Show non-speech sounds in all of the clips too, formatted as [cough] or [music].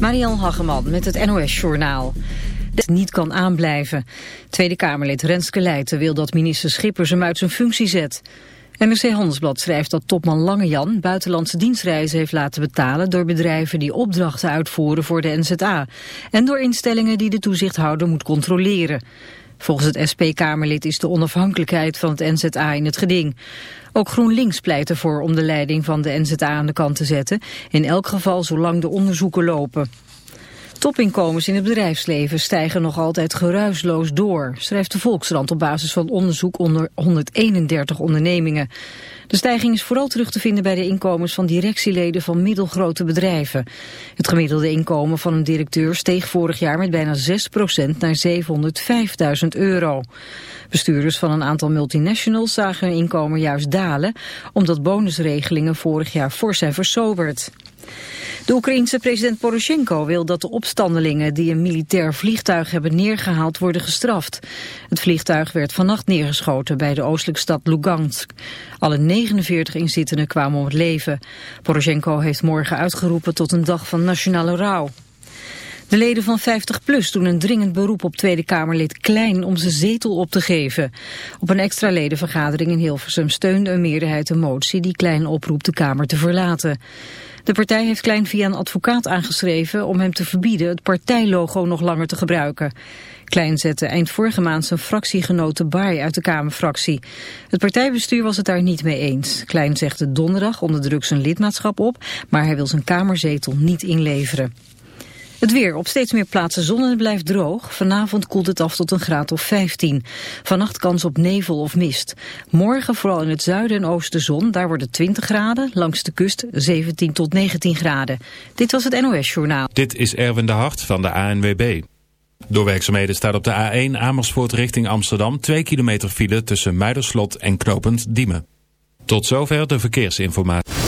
Marian Hageman met het NOS-journaal. Het niet kan aanblijven. Tweede Kamerlid Renske Leijten wil dat minister Schippers hem uit zijn functie zet. NRC Handelsblad schrijft dat topman Langejan buitenlandse dienstreizen heeft laten betalen door bedrijven die opdrachten uitvoeren voor de NZA en door instellingen die de toezichthouder moet controleren. Volgens het SP-Kamerlid is de onafhankelijkheid van het NZA in het geding. Ook GroenLinks pleit ervoor om de leiding van de NZA aan de kant te zetten, in elk geval zolang de onderzoeken lopen. Topinkomens in het bedrijfsleven stijgen nog altijd geruisloos door, schrijft de Volksrand op basis van onderzoek onder 131 ondernemingen. De stijging is vooral terug te vinden bij de inkomens van directieleden van middelgrote bedrijven. Het gemiddelde inkomen van een directeur steeg vorig jaar met bijna 6% naar 705.000 euro. Bestuurders van een aantal multinationals zagen hun inkomen juist dalen, omdat bonusregelingen vorig jaar fors zijn versoberd. De Oekraïense president Poroshenko wil dat de opstandelingen die een militair vliegtuig hebben neergehaald worden gestraft. Het vliegtuig werd vannacht neergeschoten bij de oostelijke stad Lugansk. Alle 49 inzittenden kwamen om het leven. Poroshenko heeft morgen uitgeroepen tot een dag van nationale rouw. De leden van 50PLUS doen een dringend beroep op Tweede Kamerlid Klein om zijn zetel op te geven. Op een extra ledenvergadering in Hilversum steunde een meerderheid een motie die Klein oproept de Kamer te verlaten. De partij heeft Klein via een advocaat aangeschreven om hem te verbieden het partijlogo nog langer te gebruiken. Klein zette eind vorige maand zijn fractiegenoten Baai uit de Kamerfractie. Het partijbestuur was het daar niet mee eens. Klein zegde donderdag onder druk zijn lidmaatschap op, maar hij wil zijn kamerzetel niet inleveren. Het weer. Op steeds meer plaatsen zon en het blijft droog. Vanavond koelt het af tot een graad of 15. Vannacht kans op nevel of mist. Morgen vooral in het zuiden en oosten zon. Daar wordt het 20 graden. Langs de kust 17 tot 19 graden. Dit was het NOS Journaal. Dit is Erwin de Hart van de ANWB. Door werkzaamheden staat op de A1 Amersfoort richting Amsterdam... 2 kilometer file tussen Muiderslot en Knopend Diemen. Tot zover de verkeersinformatie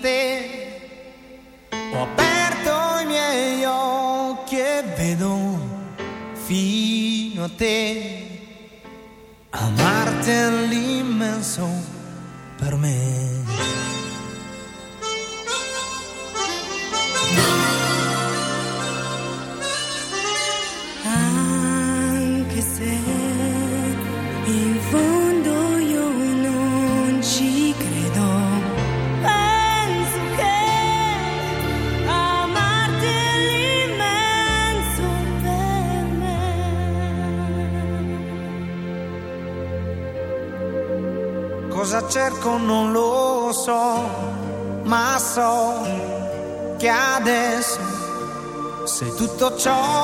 Te. Ho aperto i miei occhi e vedo fino a te. So tall.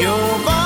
You've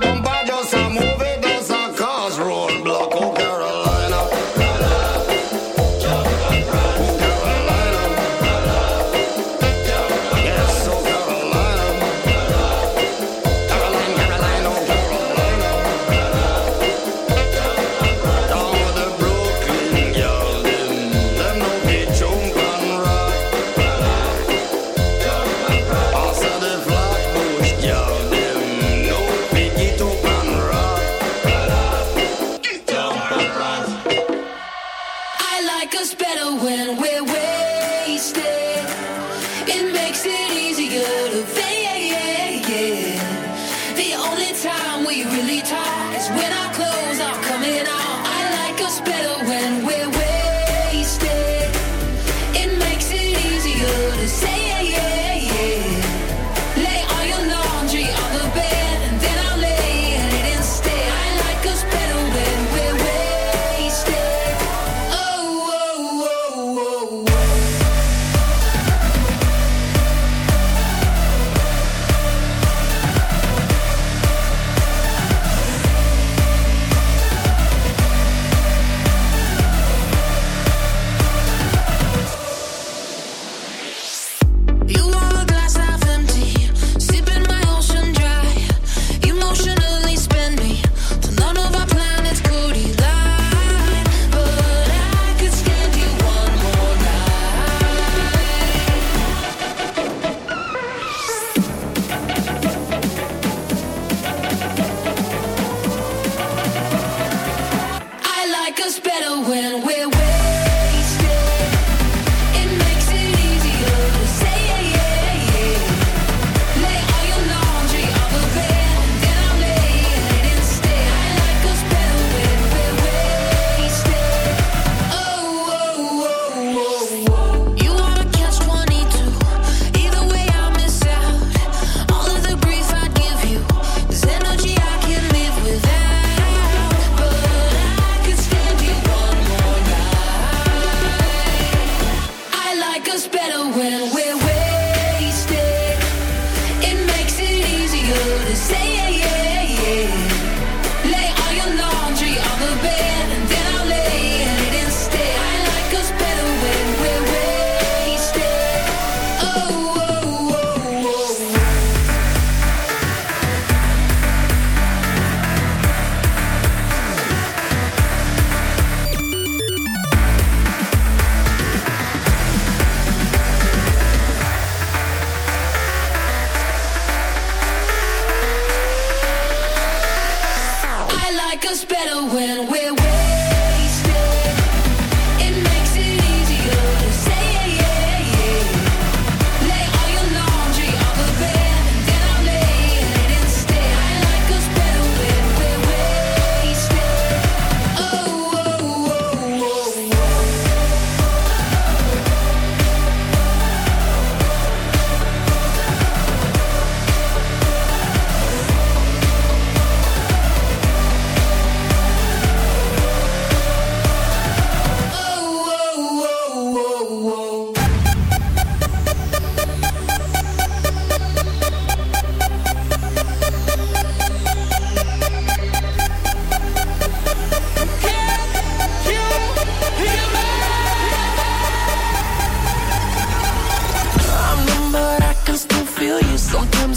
Bomba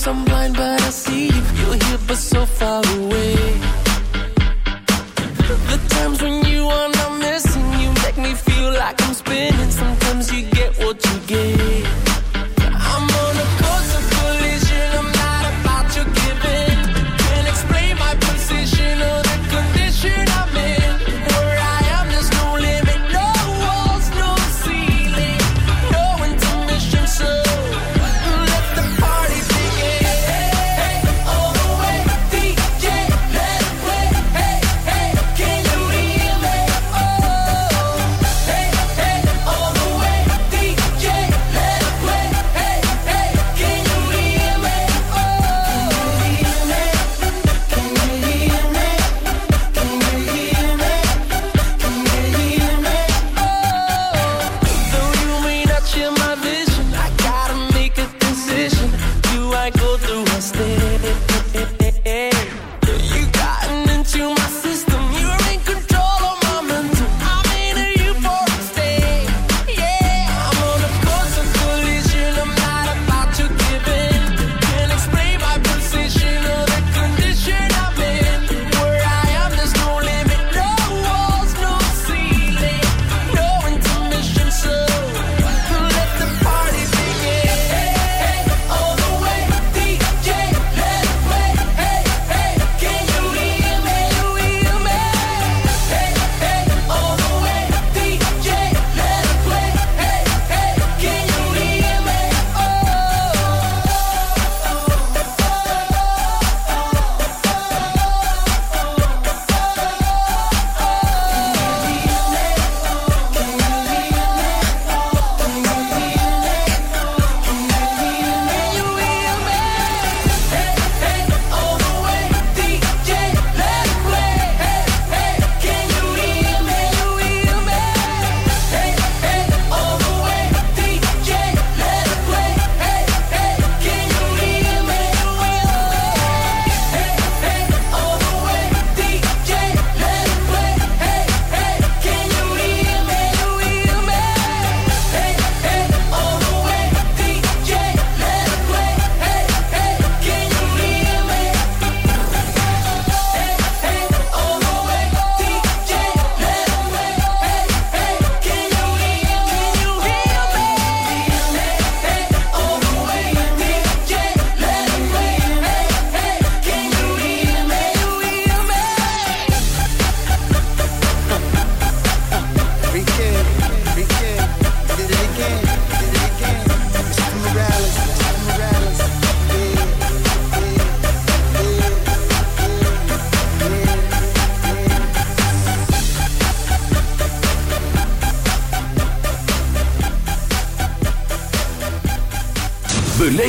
I'm blind, but I see you. You're here, but so far away.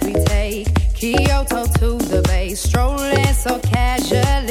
we take. Kyoto to the bay, strolling so casually.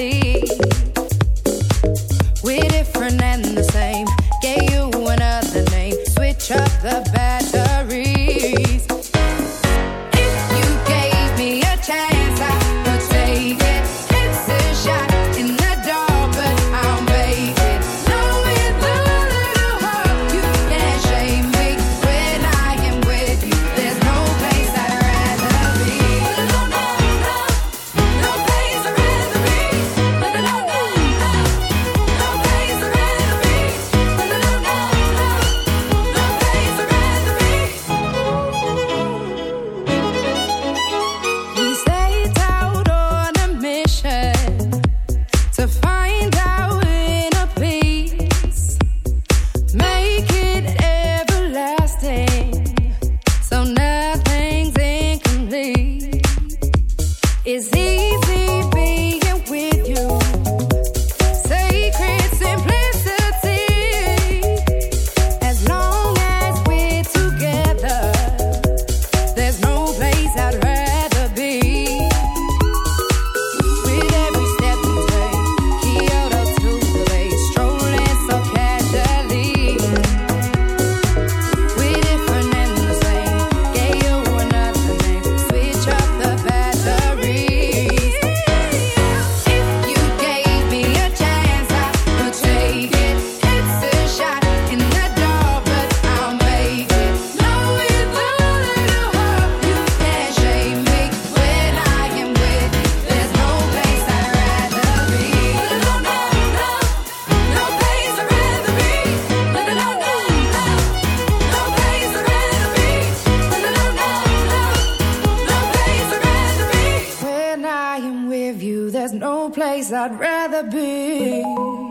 I'd rather be.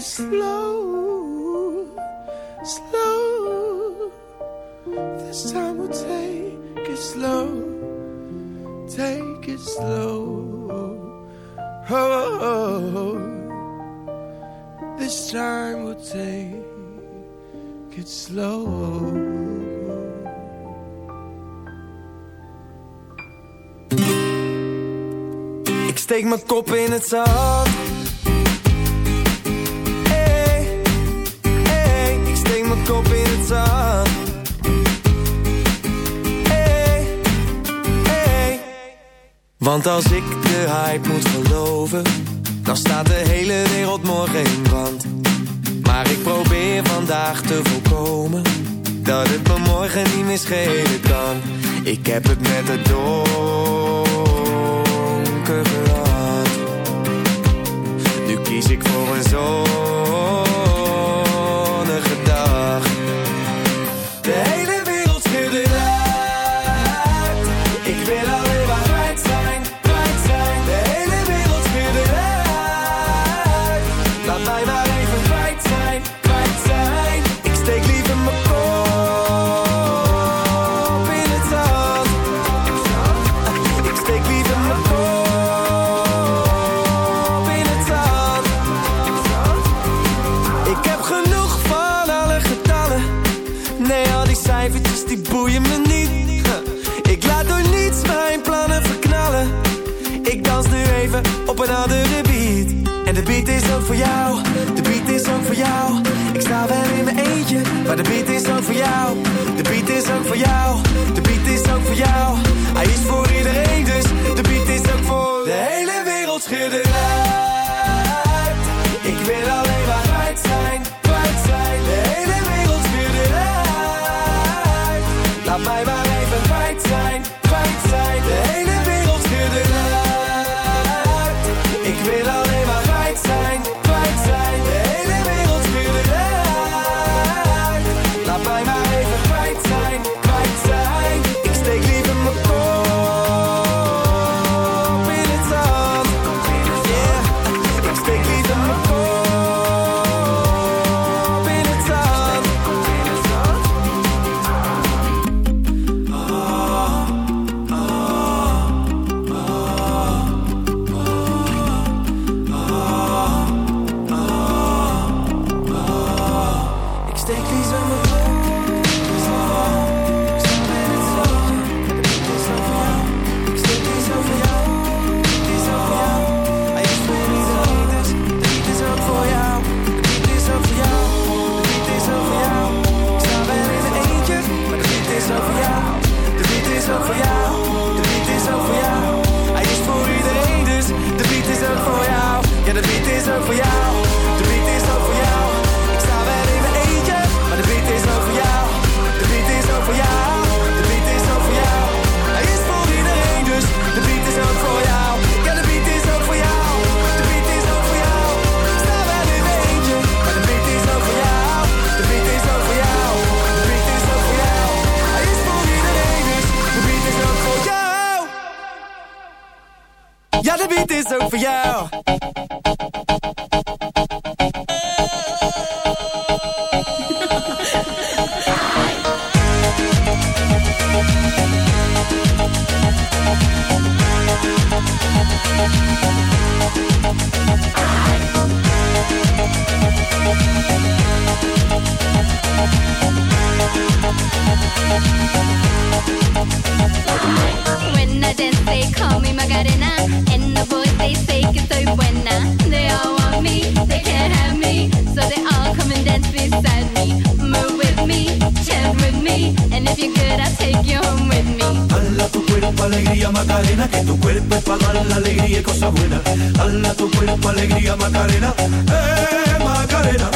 Slow. Slow. This time we'll take it slow. Take it slow. Oh, this time we'll take it slow. Ik steek mijn kop in het zand. Kop in het zand. Hey, hey. Want als ik de hype moet geloven, dan staat de hele wereld morgen in brand. Maar ik probeer vandaag te voorkomen dat het me morgen niet meer schelen kan. Ik heb het met het donker gehad. Nu kies ik voor een zonnige beside me. Move with me, with me. And if good, I'll take you home with me. Hala tu cuerpo alegría Macarena, que tu cuerpo es para dar la alegría y cosas buenas. Hala tu cuerpo alegría Macarena, eh Macarena.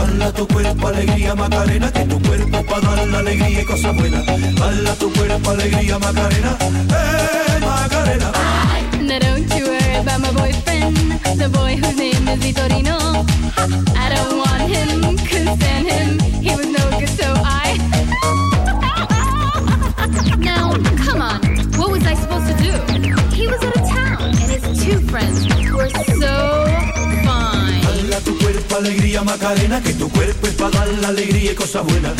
Hala tu cuerpo alegría Macarena, que tu cuerpo es para dar la alegría y cosas buenas. Hala tu cuerpo alegría Macarena, eh Macarena. Now don't you worry about my boyfriend, the boy whose name is Vitorino. I don't want him, He was [laughs] now, come on, what was I supposed to do? He was out of town, and his two friends were so fine. Macarena, que tu cuerpo es para dar la alegría y cosas buenas.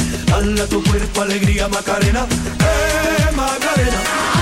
Tu cuerpo alegría Macarena, eh Macarena.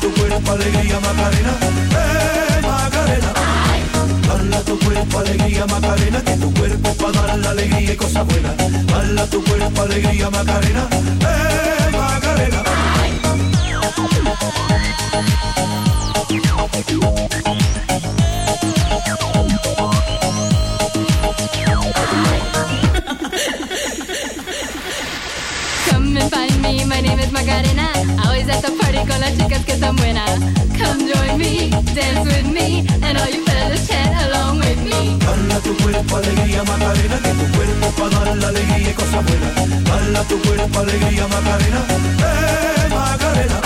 Tu cuerpo alegría Macarena, eh Macarena. Tu cuerpo alegría Macarena, que tu cuerpo dar la alegría y tu cuerpo alegría Macarena, eh Macarena. Come and find me, my name is Macarena. Always at the party con las chicas que están buenas. Come join me, dance with me, and all you fellas chant along with me. Hala tu cuerpo alegría Macarena, que tu cuerpo para la alegría y cosas buenas. Hala tu cuerpo alegría Macarena, eh Macarena.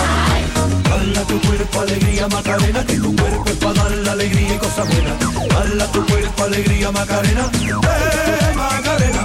Hala tu cuerpo alegría Macarena, que tu cuerpo es la alegría y cosas buenas. Hala tu cuerpo alegría Macarena, eh Macarena.